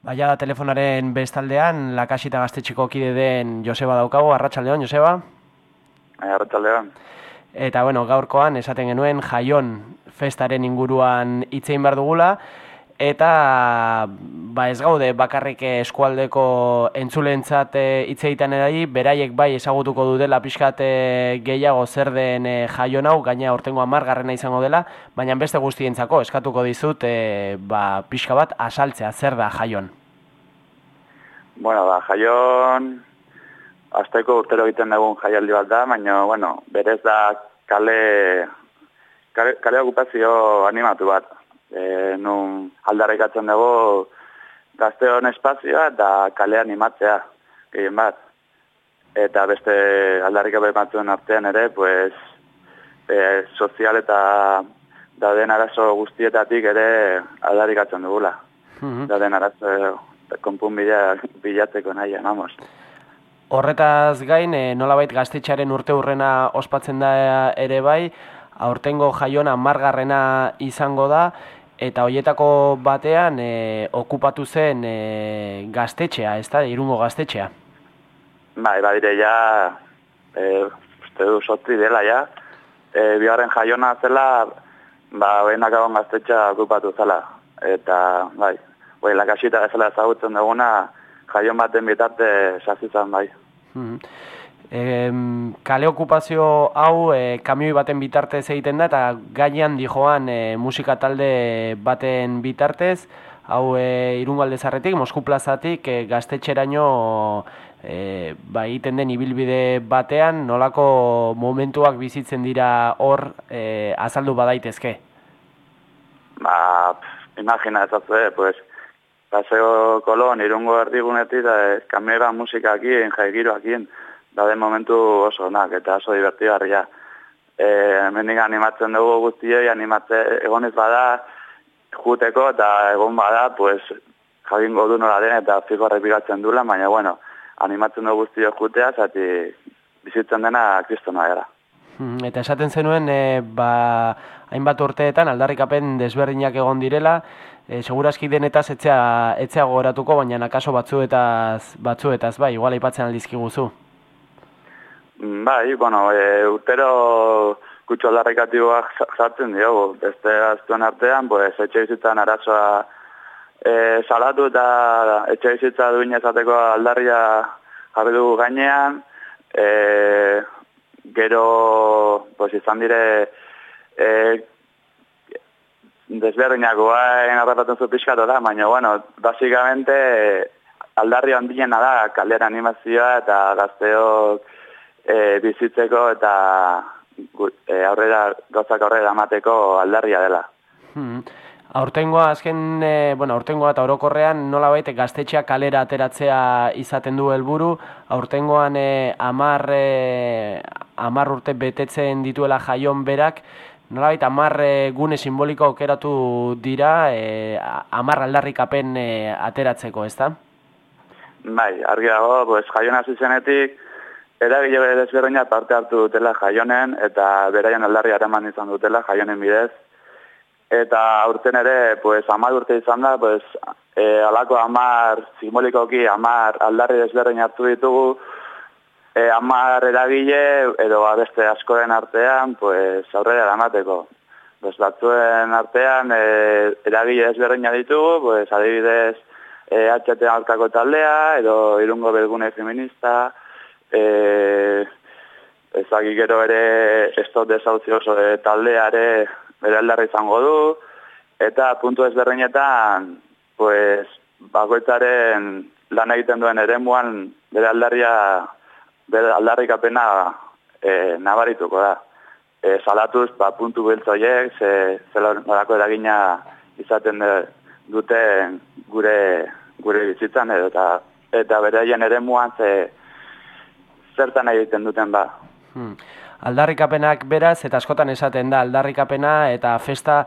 Baia telefonaren bestaldean, lakasita gaztetxiko kide den Joseba daukago, Arratxaldeon, Joseba? Arratxaldeon. Eta, bueno, gaurkoan, esaten genuen, jaion festaren inguruan itzein behar dugula, eta ba ez gaude bakarrik eskualdeko entzulentzat eh, hitz egiten erai, beraiek bai ezagutuko du dela pixkat eh, gehiago zer den e, jaion hau, gaina hortengo amargarrena izango dela, baina beste guztientzako eskatuko dizut e, ba, pixka bat asaltzea, zer da jaion? Bueno, ba, jaion azteko urtero egiten dugun jaialdi bat da, baina, bueno, berez da kale, kale, kale okupazio animatu bat e, nun aldarrikatzen dugu gazteon espazioa eta kale animatzea, gehien bat. Eta beste aldarrik batzuen artean ere, pues, e, sozial eta dauden arazo guztietatik ere aldarrikatzen dugula. Mm -hmm. Dauden arazo konpun bila, bilatzeko nahi, namos. Horretaz gain, e, nolabait gaztetxaren urte hurrena ospatzen da ere bai, aurtengo jaiona margarrena izango da, eta hoietako batean e, okupatu zen e, gaztetxea, ez da, irungo gaztetxea? Bai, badire, ja, e, uste du, sotri dela, ja, e, bigarren jaiona zela, ba, behenak agon gaztetxea okupatu zela, eta, bai, bai, lakasita ez zela ezagutzen duguna, jaion baten bitarte sazizan, bai. Mm E, kale okupazio hau e, kamioi baten bitartez egiten da eta gainean dijoan e, musika talde baten bitartez hau e, irungalde zarretik, Mosku plazatik e, gaztetxeraino e, ba, egiten den ibilbide batean nolako momentuak bizitzen dira hor e, azaldu badaitezke? Ba, imagina ez eh, pues, paseo kolon irungo erdigunetik da, e, kamera musikakien, jaigiroakien, da den momentu oso onak eta oso divertigarria. E, hemendik animatzen dugu guztioi, animatze egonez bada, juteko eta egon bada, pues, jagin godu nola den eta fiko repikatzen dula, baina, bueno, animatzen dugu guztioi jutea, zati bizitzen dena kristona gara. Hmm, eta esaten zenuen, e, ba, hainbat urteetan aldarrikapen desberdinak egon direla, e, segurazki denetaz etzea, etzea gogoratuko, baina nakaso batzuetaz, batzuetaz, bai, igual aipatzen aldizkiguzu. Bai, bueno, e, urtero kutsu aldarrikatiboak sartzen diogu. Beste aztuen artean, pues, etxe bizitzan arazoa e, salatu eta etxe bizitza duin ezateko aldarria jarri dugu gainean. E, gero, pues, izan dire e, desberdinako hain arrapatzen zu pixkatu da, baina, bueno, basikamente aldarri handiena da kalera animazioa eta gazteok e, bizitzeko eta e, aurrera gozak aurrera amateko aldarria dela. Hmm. Aurtengoa azken, e, bueno, aurtengoa eta orokorrean nola baite gaztetxeak kalera ateratzea izaten du helburu. Aurtengoan e, amar, e, amar urte betetzen dituela jaion berak, nola baita amar e, gune simboliko aukeratu dira e, amar aldarrikapen e, ateratzeko, ez da? Bai, argi dago, pues, jaion hasi zenetik, eragile desberdina parte hartu dutela jaionen eta beraien aldarri araman izan dutela jaionen bidez. Eta aurten ere, pues, amar urte izan da, pues, e, alako amar, simbolikoki amar aldarri desberdin hartu ditugu, e, amar eragile edo beste askoren artean, pues, aurrera eramateko. Pues, batzuen artean e, eragile desberdin ditugu, pues, adibidez, e, HT alkako taldea, edo irungo belgune feminista, e, ezagik gero ere estot desauzi oso e, taldeare bere aldarra izango du, eta puntu ezberdinetan, pues, bakoitzaren lan egiten duen ere muan bere aldarria, bere aldarrik apena e, nabarituko da. E, salatuz, ba, puntu beltzoiek, ze, zela eragina izaten dute gure, gure bizitzan edo, eta, eta bere ere muan, ze, zertan egiten duten ba. Hmm. Aldarrikapenak beraz, eta askotan esaten da, aldarrikapena eta festa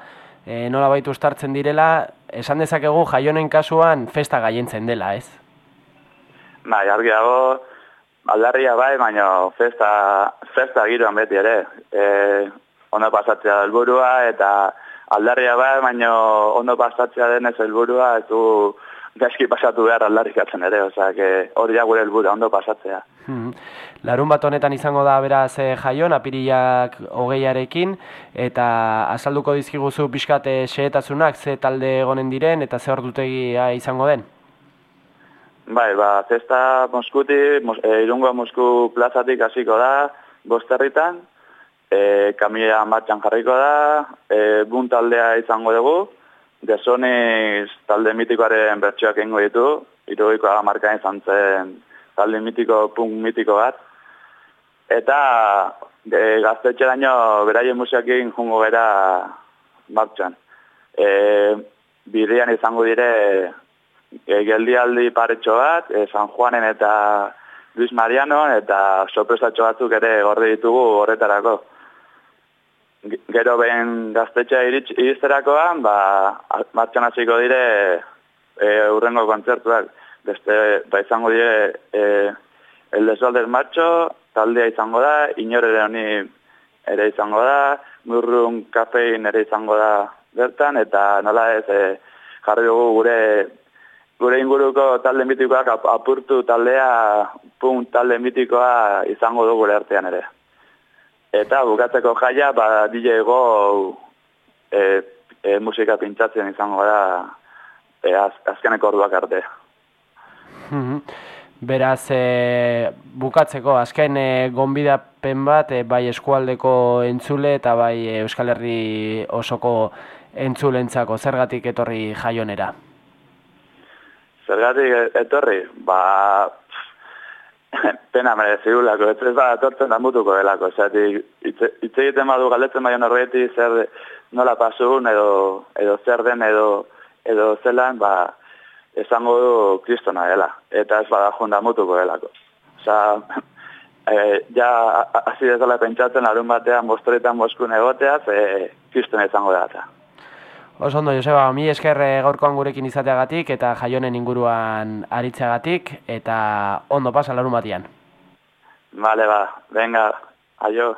e, nola baitu ustartzen direla, esan dezakegu jaionen kasuan festa gaientzen dela, ez? Bai, argi dago, aldarria bai, baina festa, festa giroan beti ere. E, ondo pasatzea helburua eta aldarria bai, baina ondo pasatzea denez helburua, ez du gaizki pasatu behar aldarrikatzen ere, osea, hori da gure helburu ondo pasatzea. Hmm. Larun bat honetan izango da beraz e, jaion, apiriak hogeiarekin, eta azalduko dizkiguzu pixkate xehetasunak, ze talde egonen diren, eta ze ordutegia izango den? Bai, ba, zesta Moskuti, mos, e, irungo Mosku plazatik hasiko da, bosterritan, e, kamila martxan jarriko da, e, bun taldea izango dugu, Desoniz talde mitikoaren bertsioak ingo ditu, iruguiko agamarkain izan zen talde mitiko, punk mitiko bat. Eta e, gaztetxe daño beraien musiakin jungo gara martxan. E, Birian izango dire e, geldialdi paretxo bat, e, San Juanen eta Luis Mariano, eta sorpresatxo batzuk ere gorde ditugu horretarako gero behin gaztetxea irizterakoan, ba, martxan hasiko dire e, urrengo kontzertuak. Beste, ba izango dire, e, el desolder martxo, taldea izango da, inore honi ere izango da, murrun kafein ere izango da bertan, eta nola ez e, jarri dugu gure gure inguruko talde mitikoak apurtu taldea, pun talde mitikoa izango dugu gure artean ere. Eta bukatzeko jaia, ba, DJ Go e, e, musika pintzatzen izango da e, az, azkeneko orduak arte. Mhm. Beraz, e, bukatzeko, azken e, gonbidapen bat, e, bai eskualdeko entzule eta bai e, Euskal Herri osoko entzulentzako, zergatik etorri jaionera? Zergatik etorri? Ba, pena merezi gulako, ez ez da atortzen da mutuko delako, hitz egiten badu galetzen baino norreti zer nola pasun edo, edo zer den edo, edo zelan, ba, esango du kristona dela, eta ez bada jonda mutuko delako. Osa, e, ja, hasi dezala pentsatzen, arun batean, bostoretan boskun egoteaz, e, kristona izango dela. Oso ondo, Joseba, mi esker eh, gaurkoan gurekin izateagatik eta jaionen inguruan aritzeagatik eta ondo pasa larun batian. Vale, ba, venga, aio.